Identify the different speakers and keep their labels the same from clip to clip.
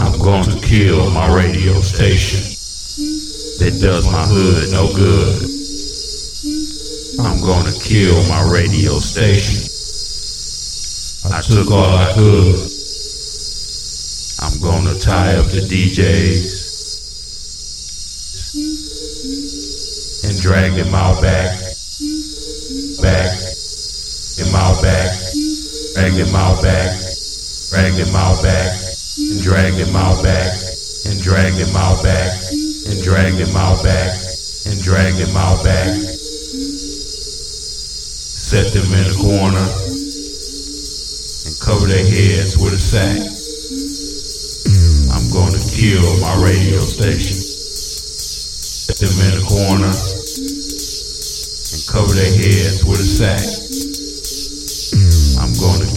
Speaker 1: I'm going to kill my radio station that does my hood no good. I'm going to kill my radio station. I took all I could. I'm going to tie up the DJs and drag them out back, back, them out back, drag them out back, drag them out back, and drag them out back, and drag them out back, and drag them out back, and drag them out back. Set them in a corner and cover their heads with a sack. I'm gonna kill my radio station. Set them in a corner and cover their heads with a sack.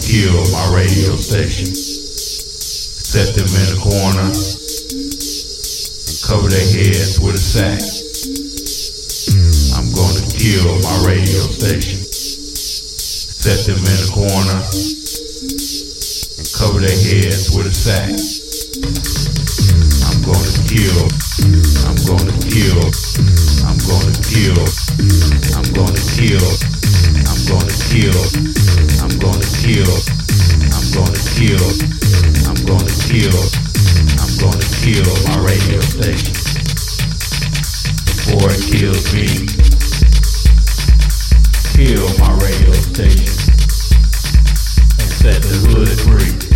Speaker 1: Kill my radio station. Set them in a corner and cover their heads with a sack. I'm gonna kill my radio station. Set them in a corner and cover their heads with a sack. I'm gonna kill. I'm gonna kill. I'm gonna kill. I'm gonna kill. I'm gonna kill. I'm gonna kill. I'm gonna kill. I'm gonna kill. I'm gonna kill I'm gonna kill my radio station before it kills me. Kill my radio station and set the hood free.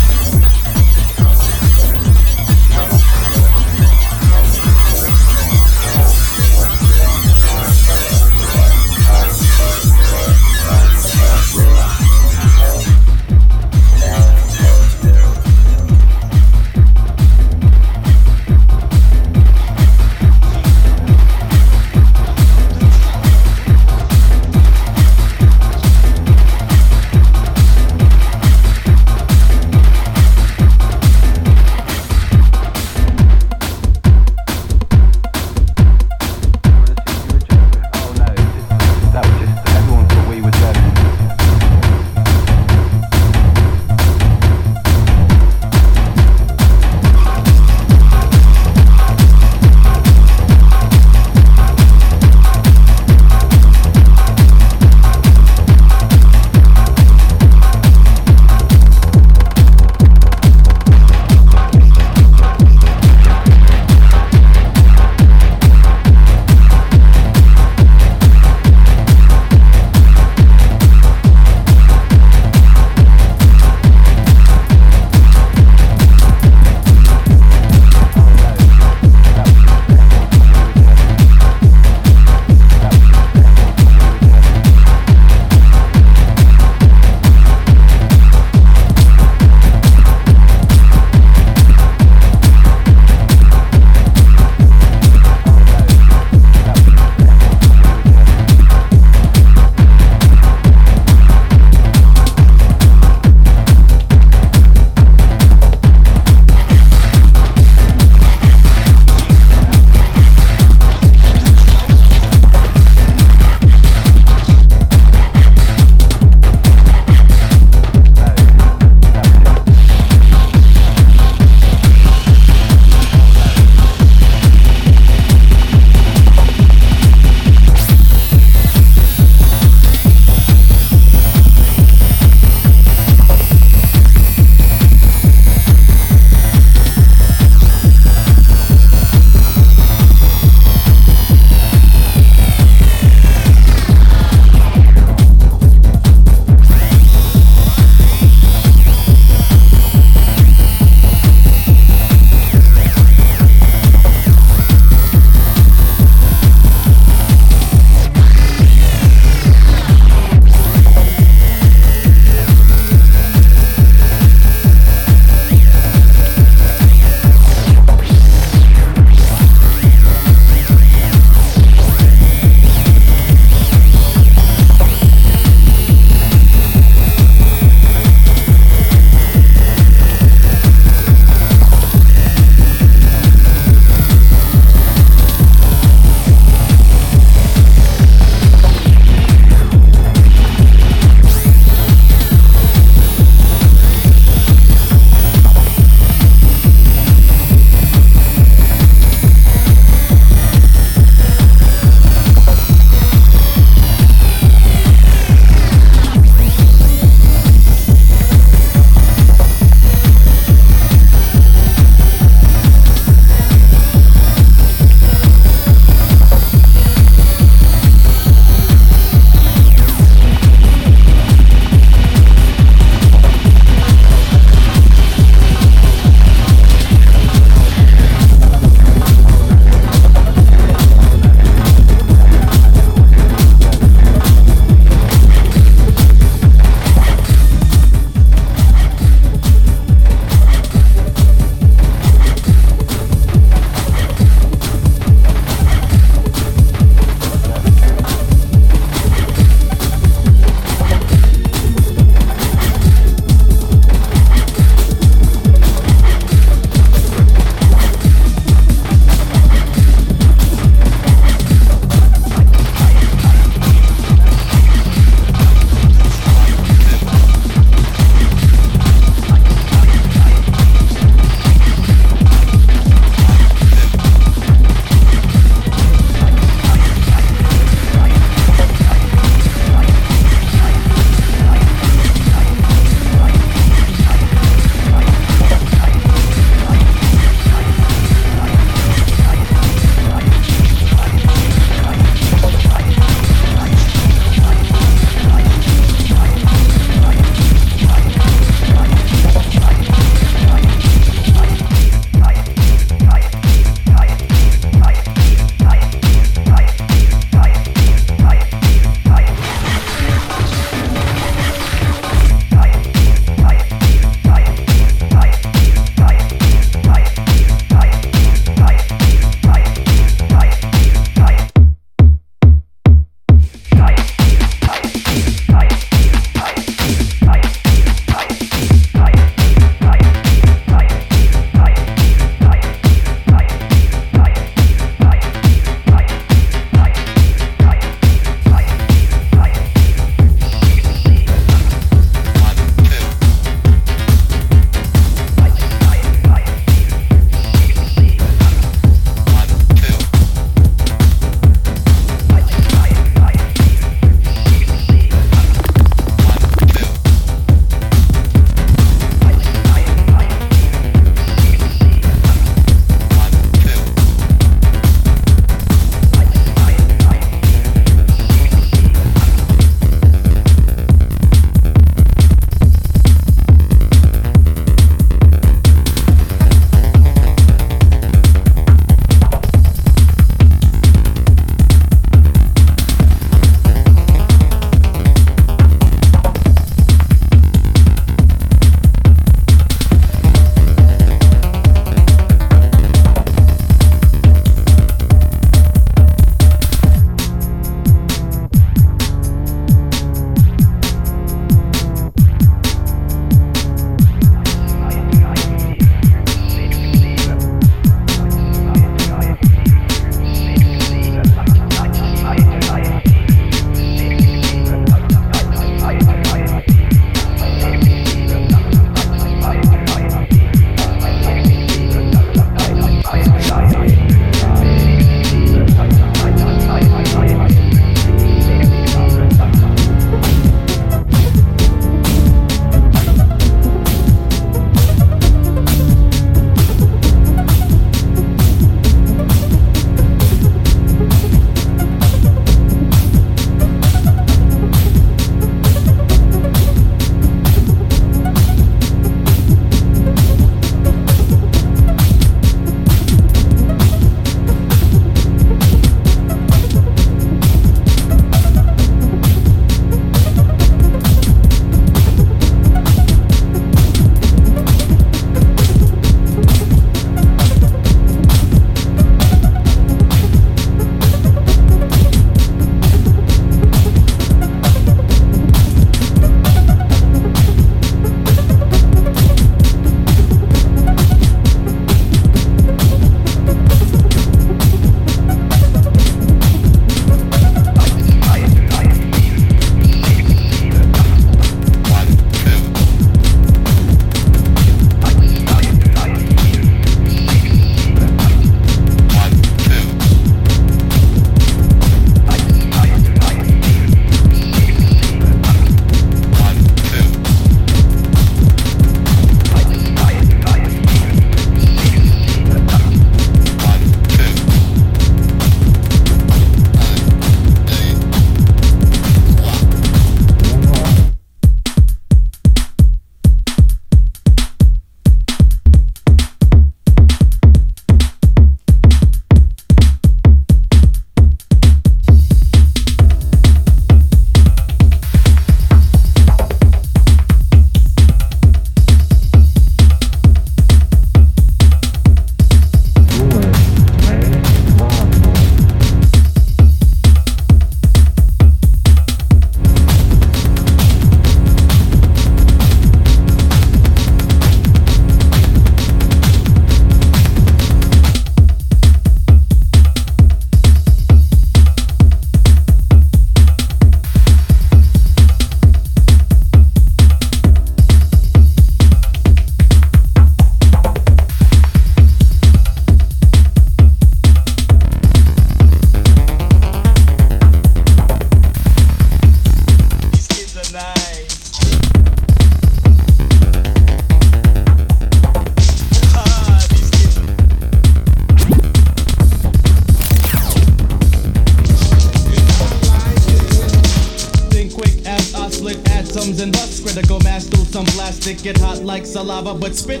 Speaker 2: Saliva, but spit.